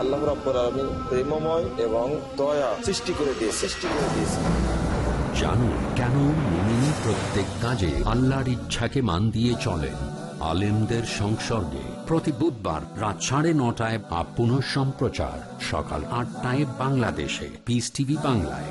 আল্লাহ রাব্বুল আলামিন প্রেমময় এবং দয়া সৃষ্টি করে দিয়ে সৃষ্টি করে দিয়েছে। জানুন কেন মুমিন প্রত্যেক কাজে আল্লাহর ইচ্ছাকে মান দিয়ে চলেন। আলেমদের সংসর্গে প্রতি বুধবার রাত সাড়ে নটায় পুনঃ সম্প্রচার সকাল আটটায় বাংলাদেশে। পিস টিভি বাংলায়।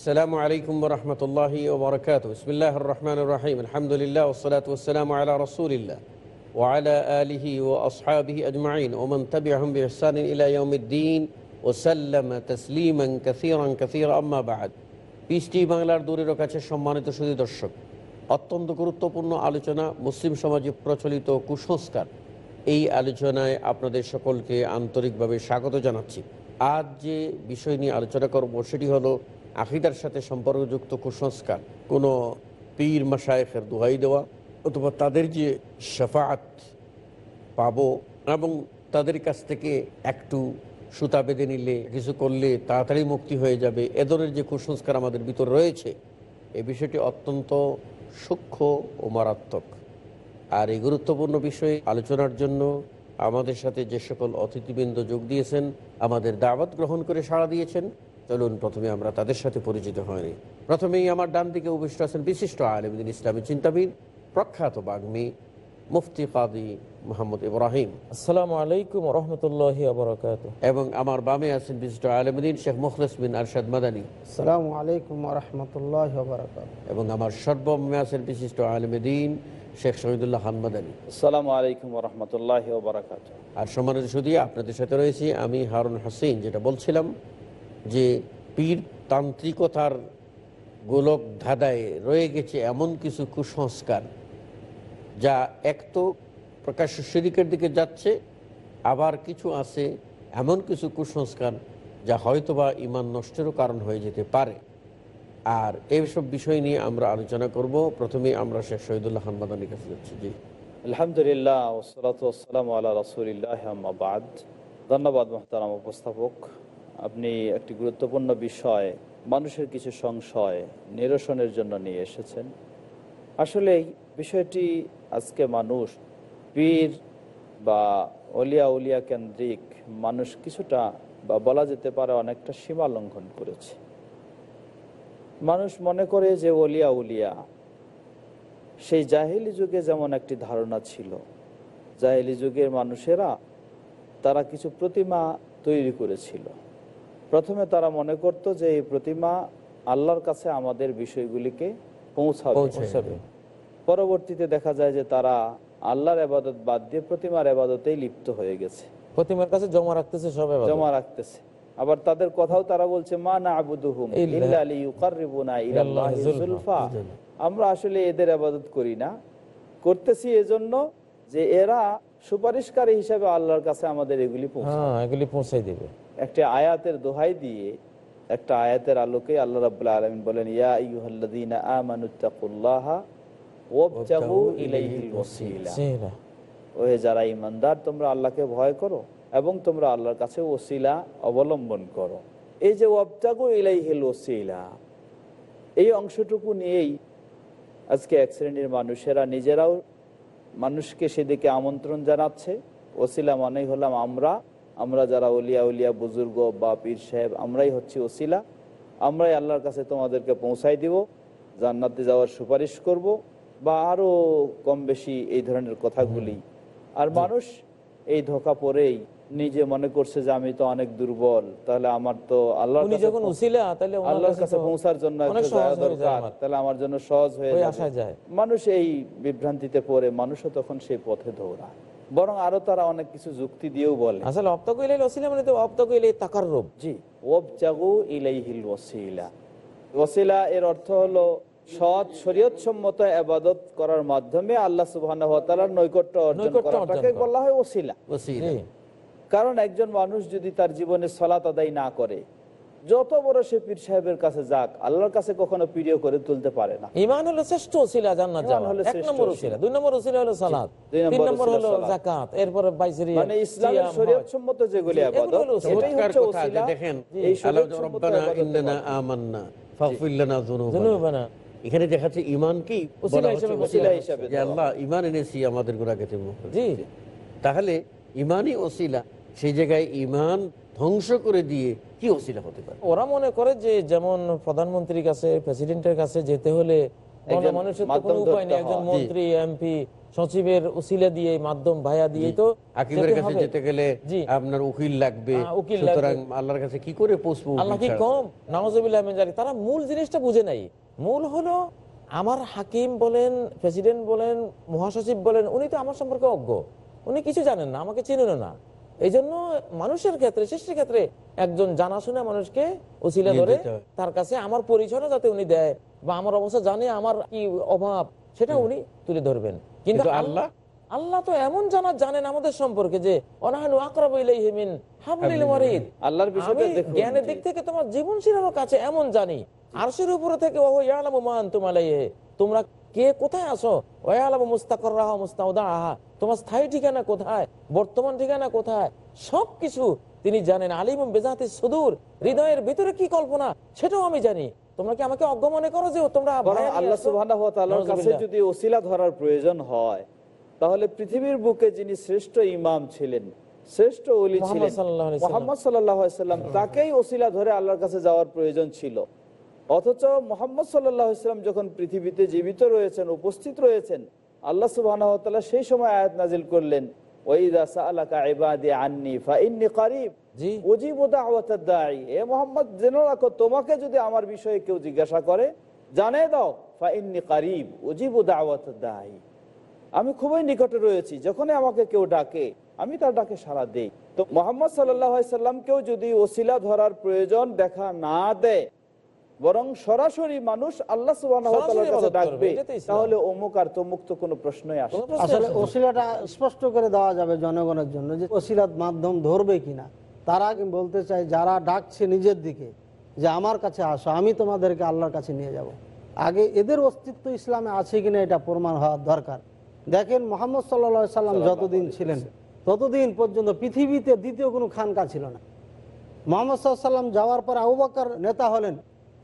السلام عليكم ورحمة الله وبركاته بسم الله الرحمن الرحيم الحمد لله والصلاة والسلام على رسول الله وعلى آله وأصحابه أجمعين ومن تبعهم بإحسان إلى يوم الدين وسلم تسليما كثيرا كثيرا أما بعد পিসটি বাংলার দূরের কাছে সম্মানিত সুদী দর্শক অত্যন্ত গুরুত্বপূর্ণ আলোচনা মুসলিম সমাজে প্রচলিত কুসংস্কার এই আলোচনায় আপনাদের সকলকে আন্তরিকভাবে স্বাগত জানাচ্ছি আজ যে বিষয় নিয়ে আলোচনা করব সেটি হলো আকিদার সাথে সম্পর্কযুক্ত কুসংস্কার, কোনো পীর মাসায়েখের দোহাই দেওয়া অথবা তাদের যে শাফাত পাব এবং তাদের কাছ থেকে একটু সুতা বেঁধে নিলে, কিছু করলে তাড়াতাড়ি মুক্তি হয়ে যাবে, এ ধরনের যে কুসংস্কার আমাদের ভিতর রয়েছে, এ বিষয়টি অত্যন্ত সূক্ষ্ম ও মারাত্মক। আর এই গুরুত্বপূর্ণ বিষয়ে আলোচনার জন্য আমাদের সাথে যে সকল অতিথিবৃন্দ যোগ দিয়েছেন, আমাদের দাওয়াত গ্রহণ করে সাড়া দিয়েছেন চলুন প্রথমে আমরা তাদের সাথে পরিচিত হয়নি। প্রথমেই আমার ডান দিকে উপবিষ্ট আছেন বিশিষ্ট আলমদিন ইসলামী চিন্তাবিদ প্রখ্যাত বাগ্মী মুফতি কাদি মোহাম্মদ ইব্রাহিম। আসসালামু আলাইকুম রহমতুল্লাহ বরকাত এবং আমার বামে আছেন বিশিষ্ট আলমদিন শেখ মুখলিস বিন আরশাদ মাদানী। আসসালামু আলাইকুম রহমতুল্লাহ বারকাত এবং আমার সর্বমে আছেন বিশিষ্ট আলমদিন শেখ শহীদুল্লাহ খান মাদানী। আসসালামু আলাইকুম রহমতুল্লাহ বরকাত আর সম্মানিত শুধু আপনাদের সাথে রয়েছি আমি হারুন হাসিন যেটা বলছিলাম যে পীর তান্ত্রিকতার গোলক ধাঁধায় রয়ে গেছে এমন কিছু কুসংস্কার, যা এক তো প্রকাশ্য শিরিকের দিকে যাচ্ছে, আবার কিছু আছে এমন কিছু কুসংস্কার, যা হয়তোবা ইমান নষ্টেরও কারণ হয়ে যেতে পারে। আর এইসব বিষয় নিয়ে আমরা আলোচনা করব। প্রথমে আমরা শেখ শহীদুল্লাহ খান কাছে যাচ্ছি। জি। আলহামদুলিল্লাহ ওসলাতাম আল্লাহ রসুলিল্লাহ ধন্যবাদ মহতারাম উপস্থাপক। আপনি একটি গুরুত্বপূর্ণ বিষয়, মানুষের কিছু সংশয়, নিরসনের জন্য নিয়ে এসেছেন। আসলে বিষয়টি আজকে মানুষ, পীর বা অলিয়া উলিয়া কেন্দ্রিক মানুষ কিছুটা বা বলা যেতে পারে অনেকটা সীমা লঙ্ঘন করেছে। মানুষ মনে করে যে অলিয়া উলিয়া, সেই জাহেলি যুগে যেমন একটি ধারণা ছিল, জাহেলি যুগের মানুষেরা তারা কিছু প্রতিমা তৈরি করেছিল। প্রথমে তারা মনে করত যে এই প্রতিমা আল্লাহর কাছে আমাদের বিষয়গুলিকে পৌঁছাবে। পরবর্তীতে দেখা যায় যে তারা আল্লাহর আবাদত বাদ দিয়ে প্রতিমার আবাদতেই লিপ্ত হয়ে গেছে। প্রতিমার কাছে জমা রাখতেছে সবাই জমা রাখতেছে। আবার তাদের কথাও তারা বলছে মা না আবুদুহুম। আমরা আসলে এদের আবাদত করি না। করতেছি এজন্য যে এরা সুপারিশকারী হিসাবে আল্লাহর কাছে আমাদের এগুলি পৌঁছে হ্যাঁ এগুলি পৌঁছাই দেবে। একটি আয়াতের দোহাই দিয়ে একটা আয়াতের আলোকে আল্লাহ রাব্বুল আলামিন বলেন ইয়া আমানুত্তাকুল্লাহা। ওহে যারা ইমানদার তোমরা আল্লাহকে ভয় করো এবং তোমরা আল্লাহর কাছে ওসিলা অবলম্বন করো। এই যে ওয়াবতাগু ইলাইহিল ওসিলা এই অংশটুকু নিয়েই আজকে এক শ্রেণির মানুষেরা নিজেরাও মানুষকে সেদিকে আমন্ত্রণ জানাচ্ছে। ওসিলা মানেই হলাম আমরা আমরা যারা উলিয়া উলিয়া বুজুর্গ বা পীর সাহেব আমরাই হচ্ছি ওসিলা। আমরাই আল্লাহর কাছে তোমাদেরকে পৌঁছাই দিব জান্নাতে যাওয়ার সুপারিশ করব বা আরও কম বেশি এই ধরনের কথাগুলি। আর মানুষ এই ধোকা পড়েই নিজে মনে করছে যে আমি তো অনেক দুর্বল তাহলে আমার তো আল্লাহ যখন উসিলা তাহলে আল্লাহর কাছে পৌঁছার জন্য দরকার তাহলে আমার জন্য সহজ হয়ে যায়। মানুষ এই বিভ্রান্তিতে পড়ে মানুষও তখন সেই পথে দৌড়ায়। বরং আরও তারা অনেক কিছু যুক্তি দিয়েও বলে। আসলে অপ্তাকু ইলাই ওসিলা মানে তো অপ্তাকু ইলাই তাকাররুব। জি। ওবজাগু ইলাইহিল ওয়াসিলা। ওয়াসিলা এর অর্থ হলো সৎ শরীয়ত সম্মত আবাদত করার মাধ্যমে আল্লাহ নৈকট্য অর্জন করাটাকে বলা হয় ওসিলা। কারণ একজন মানুষ যদি তার জীবনে সলাত আদায় না করে যত বড় সে পীর সাহেবের কাছে যাক আল্লাহর কাছে কখনো প্রিয় করে তুলতে পারে না। ইমান হলো শ্রেষ্ঠ ওসিলা জান্নাত যাওয়া এক নম্বর ওসিলা। দুই নম্বর ওসিলা হলো সালাত। তিন নম্বর হলো যাকাত এরপরে বাইসেরি মানে ইসলামের শরীয়ত সম্মত যেগুলি হলো এটাই হচ্ছে ওসিলা। দেখেন, এই শরীয়ত সম্মত রব্বানা ইন্নানা আমান্না ফাগফির লানা যুনুবানা। এখানে দেখাচ্ছে ইমান কি? ওসিলা হিসেবে ওসিলা। হিসাবে যে আল্লাহ ইমান এনেছি আমাদের গুণাকে তুমি জি। তাহলে ইমানই ওসিলা। সেই জায়গায় ইমান ধ্বংস করে দিয়ে কি ওসিলা হতে পারে? ওরা মনে করে যে যেমন প্রধানমন্ত্রীর কাছে প্রেসিডেন্টের কাছে যেতে হলে মানুষের তো কোনো উপায় নেই। একজন মন্ত্রী এমপি সচিবের উসিলা দিয়ে মাধ্যম ভাইয়া দিয়ে তো হাকিমের কাছে যেতে গেলে আপনার উকিল লাগবে। হ্যাঁ, সুতরাং আল্লাহর কাছে কি করে পৌঁছবো আল্লাহ কি কম? নামাজবিল্লাহ মিন যালিক। তারা মূল জিনিসটা বুঝে নাই। মূল হলো আমার হাকিম বলেন প্রেসিডেন্ট বলেন মহাসচিব বলেন উনি তো আমার সম্পর্কে অজ্ঞ। উনি কিছু জানেন না আমাকে চিনেন না। এই জন্য মানুষের ক্ষেত্রে সৃষ্টির ক্ষেত্রে একজন জানাশোনা মানুষকে নিয়ে ধরে তার কাছে আমার পরিচয়টা যাতে উনি দেয় বা আমার অবস্থা জানে আমার কি অভাব সেটা উনি তুলে ধরবেন। কিন্তু আল্লাহ? আল্লাহ তো এমন জানা জানেন আমাদের সম্পর্কে যে জ্ঞানের দিক থেকে তোমার জীবন শিরানোর কাছে এমন জানি। আরশের উপরে থেকে ওহ ইয়ালামু তোমরা কে কোথায় আসো ওয়ালামু মুস্তাকাররাহা মুস্তাউদাহা। তোমার স্থায়ী ঠিকানা কোথায়? বর্তমান ঠিকানা কোথায়? সবকিছু তিনি জানেন। আলিম বেজাতি সুদূর। হৃদয়ের ভিতরে কি কল্পনা? সেটাও আমি জানি। তোমরা কি আমাকে অজ্ঞ মনে করো যে তোমরা বরং ভাইয়া নিয়ে আল্লাহ সুবহানাহু ওয়া তাআলার কাছে যদি ওসিলা ধরার প্রয়োজন হয় তাহলে পৃথিবীর বুকে যিনি শ্রেষ্ঠ ইমাম ছিলেন শ্রেষ্ঠ ওলি ছিলেন সাল্লাল্লাহু আলাইহি সাল্লাম। মোহাম্মদ সাল্লাল্লাহু আলাইহি সাল্লাম তাকেই ওসিলা ধরে আল্লাহর কাছে যাওয়ার প্রয়োজন ছিল। অথচ মোহাম্মদ সাল্লাম যখন পৃথিবীতে জীবিত রয়েছেন উপস্থিত রয়েছেন আল্লাহ তাআলা সেই সময় আয়াত নাজিল করলেন ওয়াইদা সাআলাকা ইবাদি আন্নি ফাইন্নী কারীব। জি। উজিবু দাওয়াতাদ দাঈ এ মোহাম্মদ জেনে রাখো তোমাকে যদি আমার বিষয়ে কেউ জিজ্ঞাসা করে দাও ফাইন্নি কারিব উজিবু আমি খুবই নিকটে রয়েছি যখনই আমাকে কেউ ডাকে আমি তার ডাকে সাড়া দেই। তো মোহাম্মদ সাল্লাহ সাল্লামকেও যদি ওসিলা ধরার প্রয়োজন দেখা না দেয় বরং সরাসরি মানুষ আল্লাহ সুবহানাহু ওয়া সরাসরি তাআলার কাছে ইবাদত করবে, ডাকবে। তাহলে অমুক আর তমুক তো কোনো প্রশ্নই আসে প্রশ্ন আসলে। ওসিলাটা স্পষ্ট করে দেওয়া যাবে জনগণের জন্য যে ওসিলার মাধ্যম ধরবে কিনা তারা বলতে চাই যারা ডাকছে নিজের দিকে যে আমার কাছে আসো আমি তোমাদেরকে আল্লাহর কাছে নিয়ে যাব। আগে এদের অস্তিত্ব ইসলামে আছে কিনা এটা প্রমাণ হওয়ার দরকার দেখেন মোহাম্মদ সাল্লা সাল্লাম যতদিন ছিলেন ততদিন পর্যন্ত পৃথিবীতে দ্বিতীয় কোনো খানকা ছিল না মোহাম্মদ সাল্লাম যাওয়ার পর আবু বকর নেতা হলেন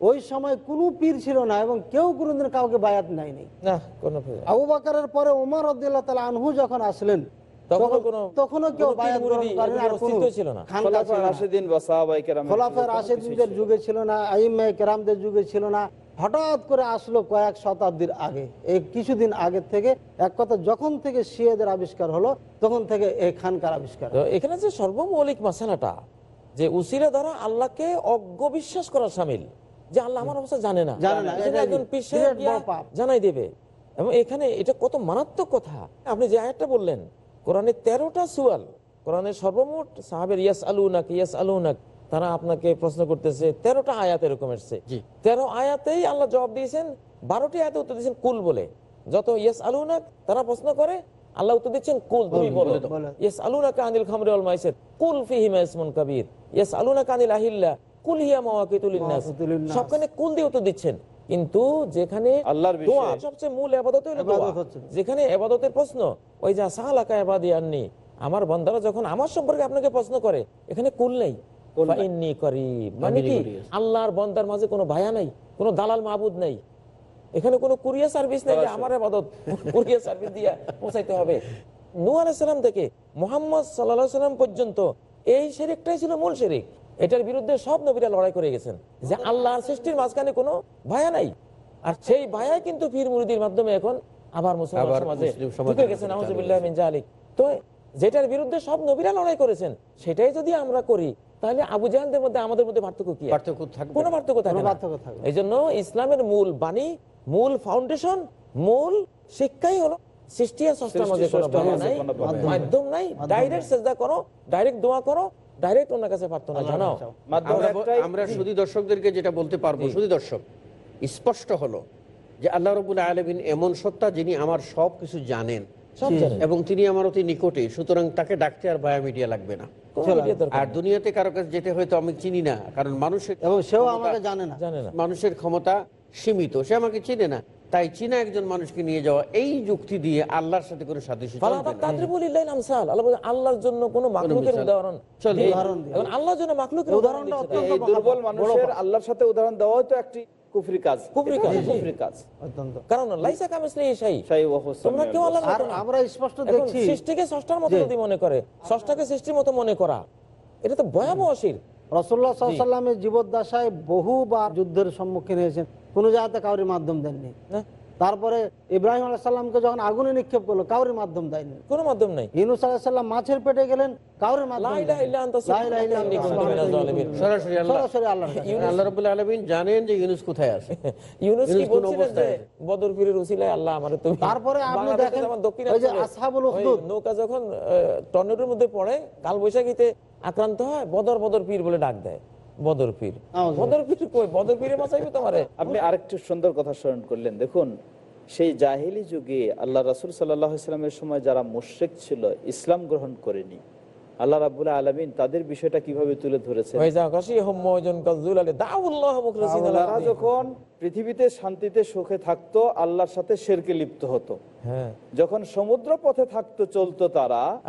ওই সময় কোনো পীর ছিল না এবং কেউ কোনোদিন কাউকে বায়াত নেয়নি না আবু বাকারের পরে উমর তালা আনহু যখন আসলেন তখনও কেউ যুগে ছিল না। কেরামদের যুগে ছিল না। হঠাৎ করে আসলো কয়েক শতাব্দীর আগে। এই কিছুদিন আগে থেকে এক কথা যখন থেকে শিয়েদের আবিষ্কার হলো তখন থেকে এই খানকার আবিষ্কার। এখানে যে সর্বমৌলিক মশালাটা যে উসিলা দ্বারা আল্লাহকে অজ্ঞ বিশ্বাস করা সামিল যে আল্লাহ আমার অবস্থা জানে না। একজন। জানাই দেবে। এবং এখানে এটা কত মারাত্মক কথা। আপনি যে আয়াতটা বললেন কোরআনের তেরোটা সুয়াল কোরআনের সর্বমোট সাহাবের ইয়াস আলু নাক ইয়াস আলু নাক তারা আপনাকে প্রশ্ন করতেছে তেরোটা আয়াত এরকম এসছে। তেরো আয়াতেই আল্লাহ জবাব দিয়েছেন বারোটি আয়াতে উত্তর দিয়েছেন কুল বলে। যত ইয়েস আলুনাক তারা প্রশ্ন করে আল্লাহ উত্তর দিচ্ছেন কুল তুমি বলো। ইয়েস আলুনাকা আনিল খামরি মাইসির কুল ফিহিমা ইসমুন কাবীর। ইয়েস আলুনাকা আনিল আহিল্লা কুল হিয়া মাওয়াকিতুল লিন্নাস। মাওয়াকিতুল লিন্নাস। সবখানে কুল দিয়ে উত্তর দিচ্ছেন। কিন্তু যেখানে আল্লাহর দোয়া সবচেয়ে মূল এবাদত হলো দোয়া। এবাদত হচ্ছে। যেখানে এবাদতের প্রশ্ন ওই যা সাহালাকা এবাদি আননি আমার বন্দারা যখন আমার সম্পর্কে আপনাকে প্রশ্ন করে এখানে কুল নেই। ফাইন্নি করিব। মানে কি? আল্লাহর বন্দার মাঝে কোনো ভায়া নাই কোনো দালাল মাহবুদ নাই। এখানে কোনো কুরিয়ার সার্ভিস নেই আমার আবাদত কুরিয়ার সার্ভিস দিয়ে পৌঁছাইতে হবে। নূ আলাইসাল্লাম থেকে মোহাম্মদ সাল্লাহ সাল্লাম পর্যন্ত এই শেরিকটাই ছিল মূল শেরিক। এটার বিরুদ্ধে সব নবীরা লড়াই করে গেছেন। যে আল্লাহর সৃষ্টির মাঝখানে কোনো ভায়া নাই। আর সেই ভায়াই কিন্তু পীর মুরিদির মাধ্যমে এখন আবার মুসলমান সমাজে ঢুকে গেছেন। নাউজুবিল্লাহ মিন জালিক তো যেটার বিরুদ্ধে সব নবীরা লড়াই করেছেন সেটাই যদি আমরা করি তাহলে আবু জাহানদের মধ্যে আমাদের মধ্যে পার্থক্য কি? কোনো পার্থক্য থাকে থাকবে এই জন্য ইসলামের মূল বাণী মূল ফাউন্ডেশন মূল শিক্ষাই হলো সৃষ্টি আর স্রষ্টার মাঝে কোনো। মাধ্যম নাই। ডাইরেক্ট সেজদা করো ডাইরেক্ট দোয়া করো ডাইরেক্ট ওনার কাছে প্রার্থনা জানাও। আমরা শুধু দর্শকদেরকে যেটা বলতে পারব শুধু দর্শক স্পষ্ট হলো যে আল্লাহ রবুল আলমিন এমন সত্তা যিনি আমার সব কিছু জানেন। এবং তিনি আমার অতি নিকটে সুতরাং তাকে ডাকতে আর বায়োমিডিয়া লাগবে না। আর দুনিয়াতে কারও কাছে যেতে হয়তো আমি চিনি না কারণ মানুষের এবং সেও আমাকে না। জানে না। মানুষের ক্ষমতা সীমিত সে আমাকে চিনে না। তাই চীনা একজন মানুষকে নিয়ে যাওয়া এই যুক্তি দিয়ে আল্লাহর সাথে কোনো সাদৃশ্য। আল্লাহ আল্লাহর জন্য কোনো মাখলুকের উদাহরণ চলবে। দিয়ে- উদাহরণ দিয়ে। এখন আল্লাহর জন্য মাখলুকের উদাহরণটা অত্যন্ত দুর্বল মানুষের আল্লাহর সাথে উদাহরণ দেওয়াও তো একটি মতো আমরা স্পষ্ট দেখছি সৃষ্টিকে ষষ্ঠার মতো যদি মনে করে ষষ্ঠাকে সৃষ্টির মতো মনে করা এটা তো ভয়াবহ শির রসল্লাহ সাল্লামের জীবদ্দশায় বহুবার যুদ্ধের সম্মুখীন হয়েছেন। কোনো জায়গাতে কাউরির মাধ্যম দেননি। তারপরে ইব্রাহিম আলাইসাল্লামকে যখন আগুনে নিক্ষেপ করল কাউরির মাধ্যম দেয়নি। কোনো মাধ্যম নাই। ইনুস আলাইসাল্লাম মাছের পেটে গেলেন কাউরির জানেন যে ইউনুস কোথায় আছে। ইউনুস কি বলছিলেন যে অবস্থায়? বদর পীরের উসিলায় আল্লাহ আমারে তুমি তারপরে আপনি দেখেন যেমন ওই যে আসহাবুল উখদুদ। নৌকা যখন টর্নেডোর মধ্যে পড়ে কাল বৈশাখীতে আক্রান্ত হয় বদর বদর পীর বলে ডাক দেয়। বদর পীর বদর পীর কই? বদর পীরে বাঁচাইবে তোমারে। আপনি আরেকটু সুন্দর কথা স্মরণ করলেন। দেখুন সেই জাহিলি যুগে আল্লাহ রাসুল সাল্লাহ ইসলামের সময় যারা মুশ্রিক ছিল ইসলাম গ্রহণ করেনি। আল্লাহ রাবুল্লাহ আলমিন তাদের বিষয়টা কীভাবে তুলে তারা যখন পৃথিবীতে শান্তিতে সুখে থাকতো আল্লাহর সাথে শেরকে লিপ্ত হতো। হ্যাঁ। যখন সমুদ্র পথে থাকতো চলতো তারা।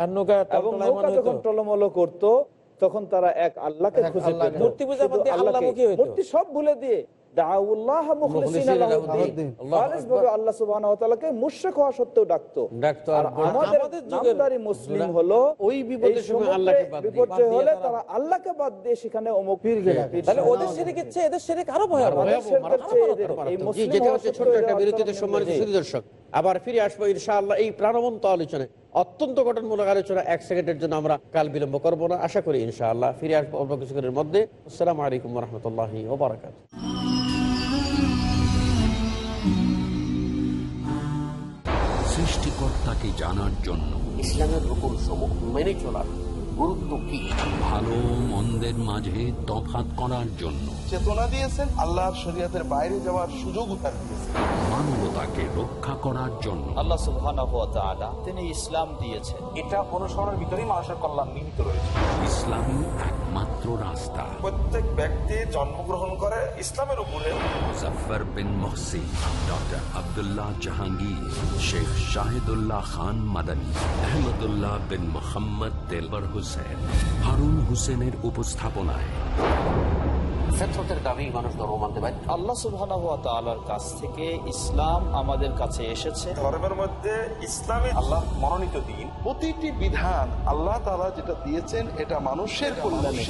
এবং যখন টলমল করতো তখন তারা এক আল্লাহকে খুঁজে মূর্তি আল্লাহমুখী হইতো। মূর্তি সব ভুলে দিয়ে দাউল্লাহ মুখলিসিনা মুখলিসিনা লাহুদ্দিন। লাহুদ্দিন। আল্লাহু খালিসভাবে আল্লাহ সুবহানাহু ওয়া তাআলাকে মুশরিক হওয়া সত্ত্বেও ডাকতো। ডাকতো আর আর বলতো, আমাদের আমাদের যুগের নামধারী মুসলিম হলো ওই বিপদের সময় আল্লাহকে বিপর্যয় হলে তারা- তারা আল্লাহকে বাদ দিয়ে সেখানে অমুক পীরকে ডাকে। তাহলে ওদের শিরিক ইচ্ছে এদের শিরিক আরও ভয়াবহ। যেটা হচ্ছে একটা বিরতিতে সম্মানিত দর্শক আবার ফিরে আসব ইনশাআল্লাহ এই প্রাণবন্ত আলোচনায়। অত্যন্ত গঠনমূলক আলোচনা এক সেকেন্ডের জন্য আমরা কাল বিলম্ব করব না। আশা করি ইনশাআল্লাহ ফিরে আসব অল্প কিছুক্ষণের মধ্যে। আসসালামু আলাইকুম রহমতুল্লাহ ওবরাকাত সৃষ্টিকর্তাকে জানার জন্য ইসলামের রকম সমূহ মেনে চলার গুরুত্ব কি ভালো মন্দের মাঝে তফাৎ করার জন্য। চেতনা দিয়েছেন আল্লাহর শরীয়তের বাইরে যাওয়ার সুযোগ তার দিয়েছেন। মানবতাকে রক্ষা করার জন্য। আল্লাহ সুবহানাহু ওয়া তাআলা তিনি ইসলাম দিয়েছেন। এটা অনুসরণের ভিতরেই মানুষের কল্যাণ নিহিত রয়েছে। ইসলামী একমাত্র রাস্তা। প্রত্যেক ব্যক্তি জন্মগ্রহণ করে ইসলামের উপরে। মুজফার বিন মহসিন ডক্টর আব্দুল্লাহ জাহাঙ্গীর শেখ শাহিদুল্লাহ খান মাদানী আহমদুল্লাহ বিন মোহাম্মদ তেলবর হুসেন হারুন হুসেনের উপস্থাপনায়। ফেতরতের দাবি মানুষ ধর্ম মানতে পারে আল্লাহ সুবহানাহু ওয়া তাআলার কাছ থেকে ইসলাম আমাদের কাছে এসেছে। ধর্মের মধ্যে ইসলামে আল্লাহ মনোনীত দিন। প্রতিটি বিধান আল্লাহ তাআলা যেটা দিয়েছেন এটা মানুষের কল্যাণে।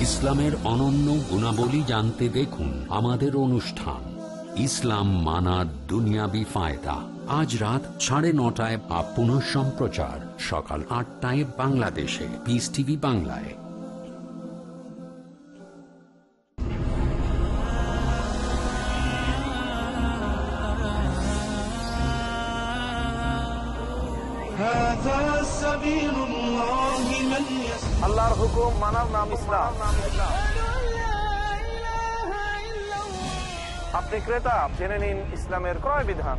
ইসলামের অনন্য গুণাবলী জানতে দেখুন আমাদের অনুষ্ঠান। ইসলাম মানার দুনিয়াবি ফায়দা। আজ রাত সাড়ে নটায় বা পুনঃ সম্প্রচার। সকাল আটটায় বাংলাদেশে পিস টিভি বাংলায়। আল্লাহর হুকুম মানার নাম ইসলাম। আপনি ক্রেতা, জেনে নিন ইসলামের ক্রয় বিধান।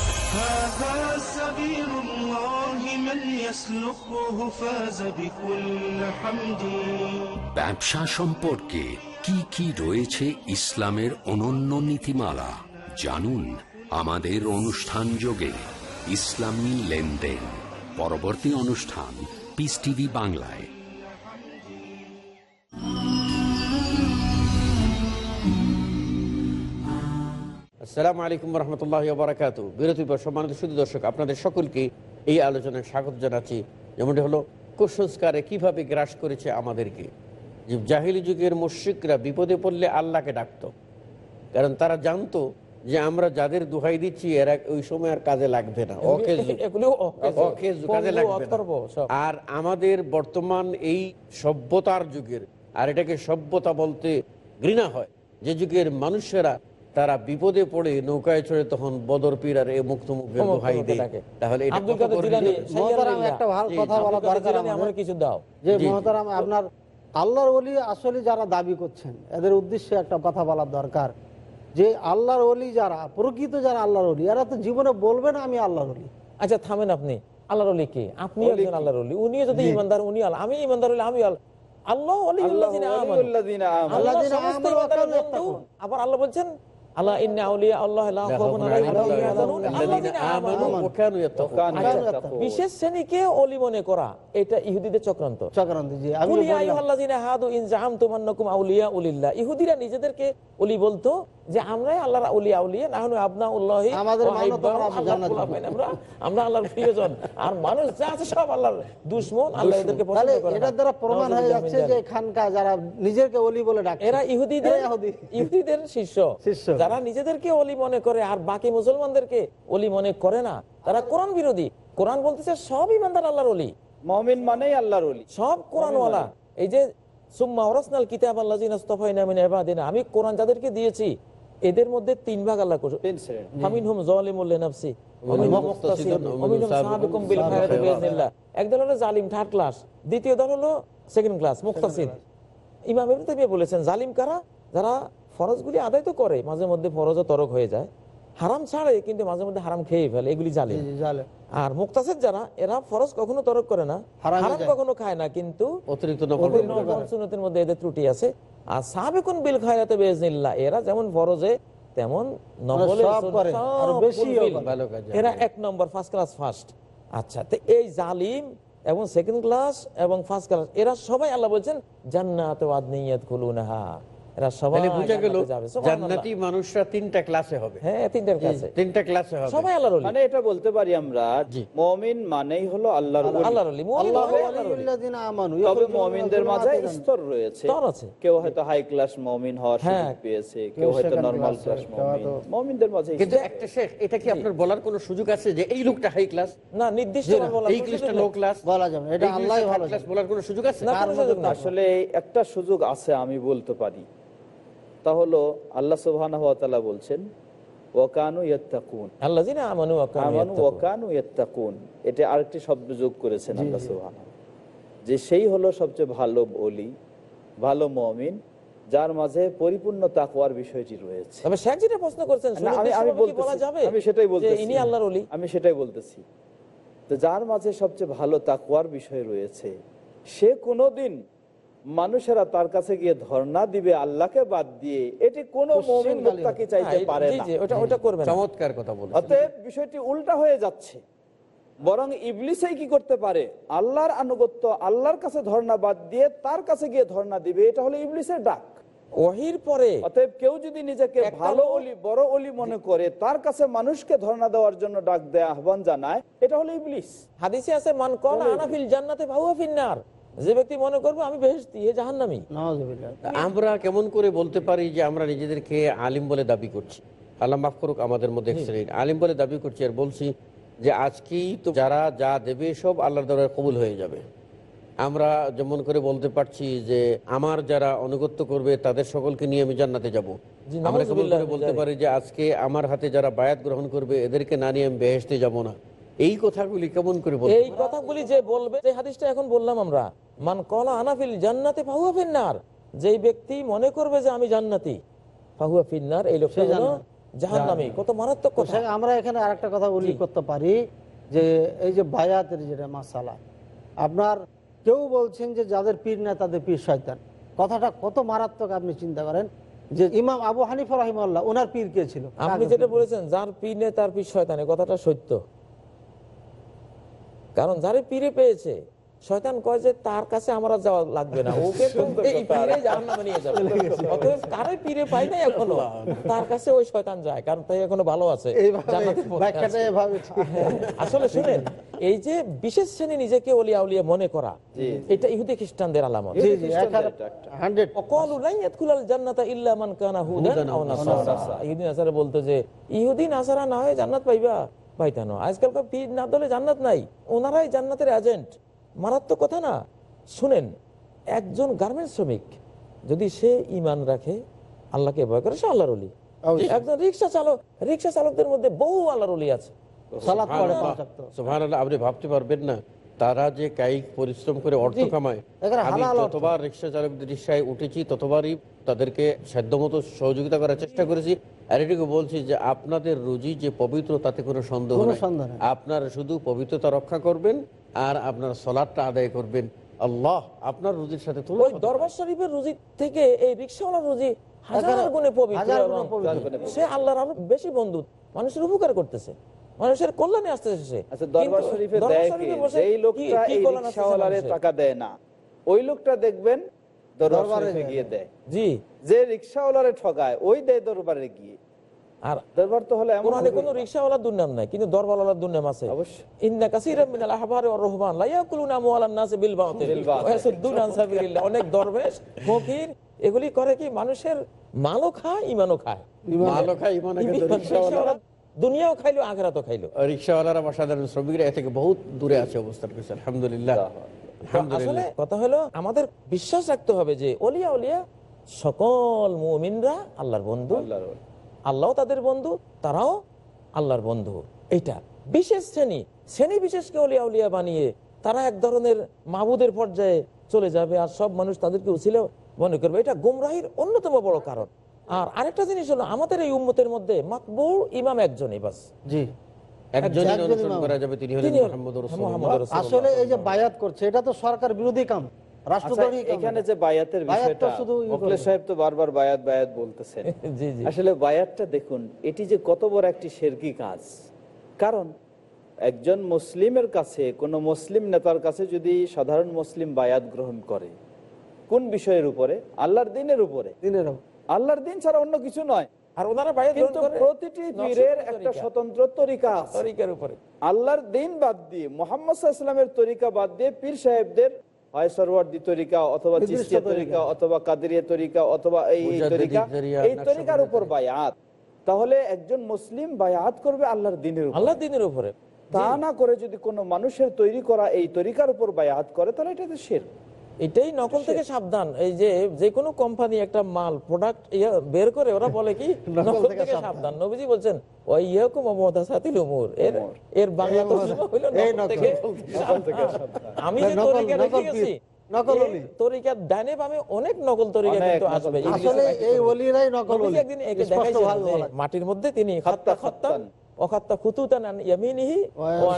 هذا سبيل الله من يسلكه فاز بكل حمد ব্যবসা সম্পর্কে কি কি রয়েছে ইসলামের অনন্য নীতিমালা জানুন আমাদের অনুষ্ঠান যোগে ইসলামী লেনদেন পরবর্তী অনুষ্ঠান পিস টিভি বাংলায় আসসালামু আলাইকুম রহমতুল্লাহ বারাকাত বিরতির পর সম্মানিত শুধু দর্শক আপনাদের সকলকে এই আলোচনায় স্বাগত জানাচ্ছি। যেমনটি হলো কুসংস্কারে কীভাবে গ্রাস করেছে আমাদেরকে? যে জাহিলি যুগের মুশ্রিকরা বিপদে পড়লে আল্লাহকে ডাকতো। কারণ তারা জানতো যে আমরা যাদের দোহাই দিচ্ছি এরা ওই সময় আর কাজে লাগবে না। কাজে লাগবে। আর আমাদের বর্তমান এই সভ্যতার যুগের আর এটাকে সভ্যতা বলতে ঘৃণা হয়। যে যুগের মানুষেরা তারা বিপদে পড়ে নৌকায় চড়ে তখন বদর পীর আর এ মুক্ত মুখের অমুক দেয়। তাহলে এটা আব্দুল কত কাদের বড় জিলানী, বিপদ। মহতারাম একটা ভালো কথা বলা দরকার আমার কিছু দাও। যে মহতারাম আপনার আল্লাহর ওলি আসলে যারা দাবি করছেন এদের উদ্দেশ্যে একটা কথা বলার দরকার। যে আল্লাহর ওলি যারা প্রকৃত যারা আল্লাহর ওলি এরা তো জীবনে বলবে না আমি আল্লাহর ওলি। আচ্ছা থামেন আপনি। আল্লাহর অলি কে? আপনি একজন আল্লাহর অলি উনিও যদি ইমানদার উনি আল্লাহ। আমি ইমানদার হলে আমি আল্লাহ। আল্লাহ। আবার আল্লাহ বলছেন আল্লাহ ইন্না আউলিয়া আল্লাহ লা খাউফুন আলাইহিম ওয়া লা হুম ইয়াহজানুন। আল্লাযিনা আল্লাযিনা আমানু আমানু। ওয়া কানু ইয়াত্তাকুন। কানু ইয়াত্তাকুন। বিশেষ শ্রেণীকে অলি মনে করা এটা ইহুদিদের চক্রান্ত চক্রান্ত জি আমি কুল হাদু ইন জাআমতুম আন্নাকুম আউলিয়া উলিল্লাহ ইহুদিরা নিজেদেরকে অলি বলতো যে আমরাই আল্লাহর আউলিয়া নাহনু আবনাউল্লাহি আমাদের। আমরা আমরা আল্লাহর প্রিয়জন আর মানুষ যা আছে সব আল্লাহর দুশমন আল্লাহ এদেরকে পছন্দ করে দ্বারা প্রমাণ হয়ে যাচ্ছে যে। এখানকার যারা নিজেকে ওলি বলে ডাকে এরা ইহুদিদের। ইহুদিদের শিষ্য শিষ্য। যারা নিজেদেরকে অলি মনে করে আর বাকি মুসলমানদেরকে অলি মনে করে না তারা কোরআন বিরোধী। কোরআন বলতেছে সব ইমানদার আল্লাহর অলি মমিন মানেই আল্লাহর ওলি। সব কোরআনওয়ালা। এই যে সুম্মা ওরাসনাল কিতাব মিন আমি কোরআন যাদেরকে দিয়েছি এদের মধ্যে তিন ভাগ আল্লাহ একদল হলো জালিম থার্ড ক্লাস। দ্বিতীয় দল হলো সেকেন্ড ক্লাস মুক্তাসিদ। ইমাম বলেছেন জালিম কারা? যারা ফরজগুলি আদায় তো করে মাঝে মধ্যে ফরজও তরক হয়ে যায়। হারাম ছাড়ে কিন্তু মাঝে মধ্যে হারাম খেয়ে ফেলে এগুলি জালে। আর মুক্তাসিদ যারা এরা ফরজ কখনো তরক করে না। হারাম কখনো খায় না কিন্তু অতিরিক্ত মধ্যে এদের ত্রুটি আছে। আর সাবেকুন বিল খায়রাতে বেজনিল্লাহ এরা যেমন ফরজে তেমন এরা এক নম্বর ফার্স্ট ক্লাস ফার্স্ট আচ্ছা তো এই জালিম এবং সেকেন্ড ক্লাস এবং ফার্স্ট ক্লাস এরা সবাই আল্লাহ বলছেন জান্নাত খুলুনাহা এরা সবাই তাহলে গেল জান্নাতে যাবে। সুবহানাল্লাহ। জান্নাতি মানুষরা তিনটা ক্লাসে হবে। হ্যাঁ তিনটার কাছে তিনটা ক্লাসে হবে। সবাই আল্লাহর ওলি। মানে এটা বলতে পারি আমরা জি। মানেই হলো আল্লাহর ওলি। আল্লাহর ওলি মুমিন আল্লাহ হলো আল্লাহর ওলি। ওলিউল্লাযিনা আমানু তবে ইখরুজুনা মাঝে স্তর রয়েছে। স্তর আছে। কেউ হয়তো হাই ক্লাস মমিন হওয়ার। সুযোগ পেয়েছে কেউ কেউ হয়তো second ক্লাস কেউ মমিন। মাঝে কিন্তু একটা শেখ এটা কি আপনার বলার কোনো সুযোগ আছে যে এই লোকটা হাই ক্লাস না নির্দিষ্ট যে এই ক্লাসটা লো ক্লাস বলা যাবে এটা আল্লাহই ভালো ক্লাস বলার কোনো সুযোগ আছে? না। আসলে একটা সুযোগ আছে আমি বলতে পারি। তা হলো আল্লাহ সুবহানাহু বলছেন ওয়াকানু ইয়াত্তাকুন। আমানু ওয়া কানু আমানু ইয়াত্তাকুন। ওয়াকানু ইয়াত্তাকুন। এটা আরেকটি শব্দ যোগ করেছেন আল্লাহ সুবহানাহু। যে সেই হলো সবচেয়ে ভালো বলি ভালো মুমিন যার মাঝে পরিপূর্ণ তাকওয়ার বিষয়টি রয়েছে। তবে শেখ যেটা প্রশ্ন করছেন আমি আমি বলা যাবে আমি সেটাই বলতেছি। ইনি আল্লাহর ওলি? আমি সেটাই বলতেছি। তো যার মাঝে সবচেয়ে ভালো তাকওয়ার বিষয় রয়েছে সে কোনোদিন মানুষেরা তার কাছে গিয়ে ধর্ণা দিবে আল্লাহকে বাদ দিয়ে। এটি কোনো মুমিন মুত্তাকি চাইতে পারে না। ওটা ওটা করবে চমৎকার কথা বলে অতএব বিষয়টি উল্টা হয়ে যাচ্ছে। বরং ইবলিসেই কি করতে পারে? আল্লাহর আনুগত্য আল্লাহর কাছে ধর্ণা বাদ দিয়ে তার কাছে গিয়ে ধর্ণা দিবে এটা হলো ইবলিসের ডাক। ওহির পরে অতএব কেউ যদি নিজেকে ভালো অলি বড় অলি মনে করে তার কাছে মানুষকে ধর্ণা দেওয়ার জন্য ডাক দেয় আহ্বান জানায় এটা হলো ইবলিস। হাদিসে আছে মান কানা আনা ফিল জান্নাতে ফিন্নার যে ব্যক্তি মনে করবে আমি বেহেস্তি এ জাহান্নামি। নওয়াজবিল্লাহ আমরা কেমন করে বলতে পারি যে আমরা নিজেদেরকে আলিম বলে দাবি করছি? আল্লাহ মাফ করুক আমাদের মধ্যে আলিম বলে দাবি করছি আর বলছি যে আজকেই তো যারা যা দেবে সব আল্লাহর দ্বারা কবুল হয়ে যাবে। আমরা যেমন করে বলতে পারছি যে আমার যারা অনুগত্য করবে তাদের সকলকে নিয়ে আমি জান্নাতে যাব। আমরা কেমন করে বলতে পারি যে আজকে আমার হাতে যারা বায়াত গ্রহণ করবে এদেরকে না নিয়ে আমি বেহেস্তে যাব না। এই কথাগুলি কেমন করে বলতে এই কথাগুলি যে বলবে যে হাদিসটা এখন বললাম আমরা মান কলা আনাফিল জান্নাতে ফাহুয়া ফিন্নার যেই ব্যক্তি মনে করবে যে আমি জান্নাতি ফাহুয়া ফিন্নার এই লোকটা হলো জাহান্নামী কত মারাত্মক কথা। আমরা এখানে আরেকটা কথা উল্লেখ করতে পারি যে এই যে বায়াতের যেটা মাসালা আপনার কেউ বলছেন যে যাদের পীর না তাদের পীর শয়তান। কথাটা কত মারাত্মক আপনি চিন্তা করেন যে ইমাম আবু হানিফা রহিমাল্লাহ ওনার পীর কে ছিল? আপনি যেটা বলেছেন যার পীর নেই তার পীর শয়তানে কথাটা সত্য। কারণ যারে পীরে পেয়েছে শয়তান কয় যে তার কাছে আমরা যাওয়া লাগবে না ওকে তো এই পীরে জাহান্নামে নিয়ে যাবে। অতএব কারে পীরে পাই না এখনও? তার কাছে ওই শয়তান যায় কারণ তাই এখনও ভালো আছে। ঠিক। আসলে শুনেন এই যে বিশেষ শ্রেণি নিজেকে অলিয়া উলিয়া মনে করা এটা ইহুদি খ্রিস্টানদের আলামত। মান ইহুদি নাসারা বলতো যে ইহুদি নাসারা না হয়ে জান্নাত পাইবা? পাইতানো আজকালকার পীর না দলে জান্নাত নাই ওনারাই জান্নাতের এজেন্ট মারাত্মক কথা না। শুনেন একজন গার্মেন্টস শ্রমিক যদি সে ইমান রাখে আল্লাহকে ভয় করে সে আল্লাহর অলি একজন রিক্সা চালক রিক্সা চালকদের মধ্যে বহু আল্লাহর অলি আছে। আপনি ভাবতে পারবেন না তারা যে কায়িক পরিশ্রম করে অর্থ। কামায়। আমি যতবার রিক্সা চালকদের রিক্সায় উঠেছি ততবারই তাদেরকে সাধ্যমতো সহযোগিতা করার চেষ্টা করেছি। আর এটুকু বলছি যে আপনাদের রুজি যে পবিত্র তাতে কোনো সন্দেহ সন্দেহ নেই। আপনার শুধু পবিত্রতা রক্ষা করবেন আর আপনার সলাদটা আদায় করবেন। আল্লাহ আপনার রুজির সাথে ওই দরবার শরীফের রুজি থেকে এই রিক্সাওয়ালার রুজি হাজার গুণে পবিত্র হাজার গুণে এবং পবিত্র। সে আল্লাহর আরও বেশি বন্ধু মানুষের উপকার করতেছে মানুষের কল্যাণে আসতেছে সে। আচ্ছা দরবার শরীফে দেয় লোকটা এই রিক্সাওয়ালারে টাকা দেয় না ওই লোকটা দেখবেন দরবার দরবারে গিয়ে দেয়। জি। যে রিক্সাওয়ালারে ঠগায় ওই দেয় দরবারে গিয়ে। আর দরবার তো হলো কোরআনে কোনো রিক্সাওয়ালার দুর্নাম নাই কিন্তু দরবারওয়ালার দুর্নাম আছে। ইন্না কাসীরাম মিনাল আহবারি ওয়ার রুহবান লা ইয়াকুলুনা আমওয়ালান নাসি বিল বাতিল। ওয়া ইয়াসুদ্দুনা আন সাবিলিল্লাহ অনেক দরবেশ ফকির এগুলি করে কি মানুষের মালও খায় ইমানও খায়। দুনিয়াও খাইলো আখেরাতও খাইলো। রিক্সাওয়ালারা বা সাধারণ শ্রমিকরা এ থেকে বহুত দূরে আছে অবস্থান করছে আলহামদুলিল্লাহ। আসলে কথা হলো আমাদের বিশ্বাস রাখতে হবে যে অলিয়া অলিয়া সকল মুমিনরা আল্লাহর বন্ধু। আল্লাহ তাদের বন্ধু তারাও আল্লাহর বন্ধু। এইটা বিশেষ শ্রেণি। শ্রেণি বিশেষকে অলিয়া উলিয়া বানিয়ে তারা এক ধরনের মাবুদের পর্যায়ে চলে যাবে আর সব মানুষ তাদেরকে উচিলে মনে করবে। এটা গুমরাহির অন্যতম বড় কারণ। আর আরেকটা জিনিস হলো আমাদের এই উম্মতের মধ্যে মাকবুর ইমাম একজনই বাস। জি। আসলে এই যে বায়াত করছে এটা তো সরকার বিরোধী কাম আচ্ছা, রাষ্ট্রদ্রোহী কাম। এখানে যে বায়াতের বিষয়টা শুধু ই মোখলেস করে। সাহেব তো বারবার বায়াত বায়াত বলতেছেন। জি জি। আসলে বায়াতটা দেখুন এটি যে কত বড় একটি শেরকি কাজ। কারণ একজন মুসলিমের কাছে কোন মুসলিম নেতার কাছে যদি সাধারণ মুসলিম বায়াত গ্রহণ করে কোন বিষয়ের উপরে? আল্লাহর দিনের উপরে। আল্লাহর দিন ছাড়া অন্য কিছু নয়। আর ওনারা বাইরে প্রতিটি পীরের একটা স্বতন্ত্র তরিকা তরিকার উপরে। আল্লাহর দিন বাদ দিয়ে মোহাম্মদ ইসলামের তরিকা বাদ দিয়ে পীর সাহেবদের হয় সরওয়ার্দি তরিকা অথবা চিস্তিয়া তরিকা। তরিকা। অথবা কাদিরিয়া তরিকা অথবা এই এই তরিকা তরিকা, এই তরিকার উপর বায়াত। তাহলে একজন মুসলিম বায়াত করবে আল্লাহর দিনের আল্লাহ দিনের উপরে। তা না করে যদি কোনো মানুষের তৈরি করা এই তরিকার উপর বায়াত করে তাহলে এটা তো শের এটাই নকল থেকে সাবধান এই যে যে কোনো কোম্পানি একটা মাল প্রোডাক্ট বের করে ওরা বলে কি নকল থেকে সাবধান নবীজি বলছেন ওই ইয়কুম মুহদাসাতিল উমুর এর এর বাংলা তর্জমা হলো নকল। থেকে আমি যে তরিকা রেখে নকল গেছি পীর, নকল এই অলি। তরিকার ডানে বামে অনেক নকল তরিকা কিন্তু আসবে এই ওলিরাই নকল ওলি। একদিন একে স্পষ্ট দেখাইছেন ভাবে যে বলা। মাটির মধ্যে তিনি খাত্তা খাত্তান। অখাত্তা খুতুতান ইয়ামিনিহি ওয়া।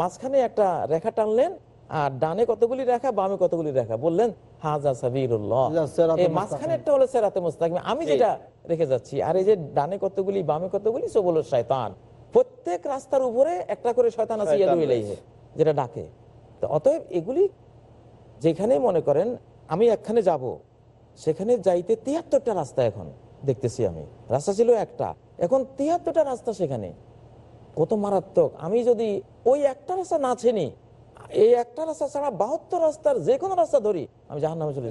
মাঝখানে একটা রেখা টানলেন আর ডানে কতগুলি রেখা বামে কতগুলি রেখা? বললেন হাজা সাবিরুল্লাহ এই মুস্তাকিম। মাঝখানে একটা হলো সেরাতে মুস্তাকিম। আমি যেটা রেখে যাচ্ছি আর এই যে ডানে কতগুলি বামে কতগুলি সবল শয়তান। প্রত্যেক রাস্তার উপরে একটা করে শয়তান আছে যেটা ডাকে। তো অতএব এগুলি যেখানে মনে করেন আমি একখানে যাব সেখানে যাইতে তিয়াত্তরটা রাস্তা এখন দেখতেছি আমি। রাস্তা ছিল একটা এখন তিয়াত্তরটা রাস্তা সেখানে। কত মারাত্মক। আমি যদি ওই একটা রাস্তা না চিনি এই একটা রাস্তা ছাড়া বাহাত্তর রাস্তার যে কোনো রাস্তা ধরি আমি জাহান নামে চলে।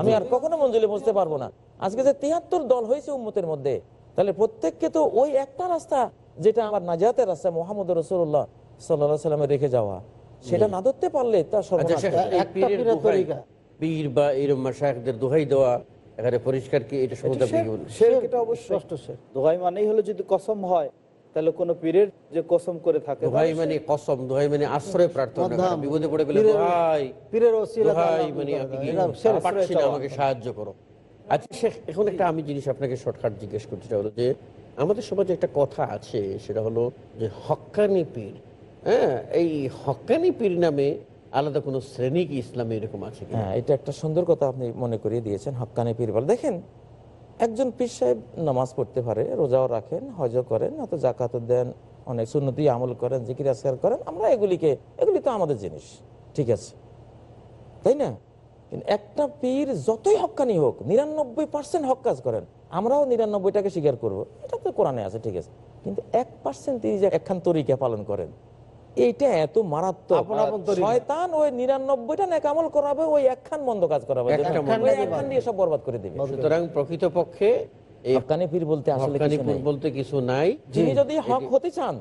আমি আর কখনো মঞ্জিলে বুঝতে পারব না। আজকে যে তিয়াত্তর দল হয়েছে উম্মতের মধ্যে তাহলে প্রত্যেককে তো ওই একটা রাস্তা যেটা আমার নাজাতের রাস্তা মোহাম্মদ রসুল্লাহ সাল্লাহ সাল্লামে রেখে যাওয়া সেটা না ধরতে পারলে তা আচ্ছা পীর বা এরম মাশায়েখদের দোহাই দেওয়া এখানে পরিষ্কার কি এটা অবশ্যই। দোহাই মানেই হলো যদি কসম হয় তাহলে কোন পীরের যে কসম করে থাকে দোহাই মানে কসম দোহাই মানে আশ্রয় প্রার্থনা করা। বিপদে পড়ে গেলে দোহাই। পীরের দোহাই মানে আমি আমাকে সাহায্য করো। আচ্ছা শেখ এখন একটা আমি জিনিস আপনাকে শর্টকাট জিজ্ঞেস করতে চাই হলো যে আমাদের সমাজে একটা কথা আছে সেটা হলো যে হক্কানি পীর হ্যাঁ এই হক্কানি পীর নামে আলাদা কোনো শ্রেণি কি ইসলামে এরকম আছে হ্যাঁ এটা একটা সুন্দর কথা আপনি মনে করিয়ে দিয়েছেন হক্কানি পীর বল। দেখেন একজন পীর সাহেব নামাজ পড়তে পারে, রোজাও রাখেন, হজও করেন, অত জাকাত দেন, অনেক সুন্নতি আমল করেন, জিকির আসকার করেন, আমরা এগুলিকে, এগুলি তো আমাদের জিনিস, ঠিক আছে। তাই না? কিন্তু একটা পীর যতই হকানি হোক, নিরানব্বই পার্সেন্ট হক কাজ করেন, আমরাও নিরানব্বইটাকে স্বীকার করব, এটা তো কোরআনে আছে, ঠিক আছে। কিন্তু এক পার্সেন্ট তিনি যে একখান তরিকা পালন করেন এইটা এত মারাত্মক। আপন আপন তরিকা। শয়তান ওই নিরানব্বইটা নেকামল করাবে ওই একখান কাজ করাবে একখান দিয়ে সব বরবাদ করে দিবে। সুতরাং প্রকৃতপক্ষে পীর বলতে আসলে কিছু পীর বলতে কিছু নাই। যিনি যদি হক হতে চান।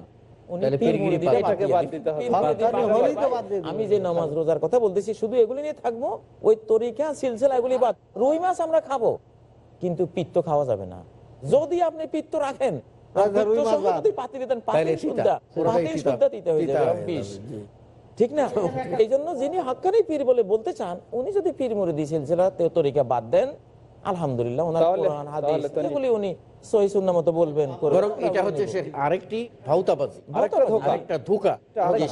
আমি যে নামাজ রোজার কথা বলতেছি শুধু এগুলি নিয়ে থাকব ওই তরিকা সিলসিলা এগুলি বাদ। রুই মাছ আমরা খাব কিন্তু পিত্ত খাওয়া যাবে না। যদি আপনি পিত্ত রাখেন ঠিক না? এই জন্য যিনি হক্কানি পীর বলে বলতে চান উনি যদি পীর মুরিদি সিলসিলা তে- তরিকা বাদ দেন আলহামদুলিল্লাহ ওনার কোরআন হাদিস তাহলে তো নি- এগুলি উনি সহি সুন্নাহ মতো বলবেন বরং এটা হচ্ছে আরেকটি ভাউতাবাজি ধোঁকা।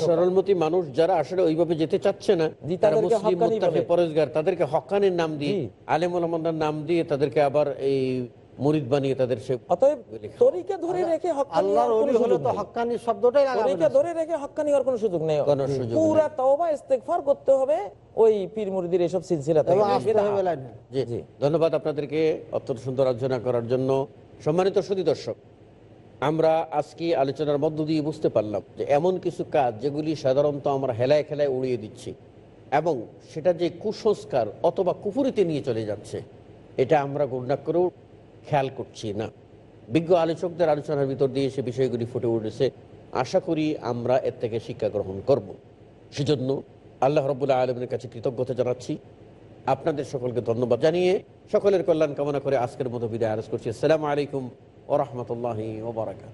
সরলমতি মানুষ যারা আসলে ওইভাবে যেতে চাচ্ছে না তারা তাদেরকে মুসলিম পরেশগার তাদেরকে হক্কানির নাম দিয়ে। আলেম ওলামাদের নাম দিয়ে তাদেরকে আবার এই মুরিদ বানিয়ে তাদের সে অতএব তরিকা ধরে রেখে আল্লাহর হলে তো হক্কানি শব্দটাই তরিকা ধরে রেখে হক্কানি হওয়ার কোনো সুযোগ নেই। পুরা তওবা ইস্তেগফার করতে হবে ওই পীর মুরিদির এসব সিলসিলা। জি জি। ধন্যবাদ আপনাদেরকে অত্যন্ত সুন্দর আলোচনা করার জন্য। সম্মানিত সুদী দর্শক আমরা আজকে আলোচনার মধ্য দিয়ে বুঝতে পারলাম যে এমন কিছু কাজ যেগুলি সাধারণত আমরা হেলায় খেলায় উড়িয়ে দিচ্ছি এবং সেটা যে কুসংস্কার অথবা কুপুরিতে নিয়ে চলে যাচ্ছে এটা আমরা গুণনা করেও খেয়াল করছি না। বিজ্ঞ আলোচকদের আলোচনার ভিতর দিয়ে সে বিষয়গুলি ফুটে উঠেছে। আশা করি আমরা এর থেকে শিক্ষা গ্রহণ করব। সেজন্য আল্লাহ রবুল্লাহ আলমের কাছে কৃতজ্ঞতা জানাচ্ছি। আপনাদের সকলকে ধন্যবাদ জানিয়ে সকলের কল্যাণ কামনা করে আজকের মতো বিদায় আরজ করছি। আসসালামু আলাইকুম ও রহমতুল্লাহ ওবরাকাত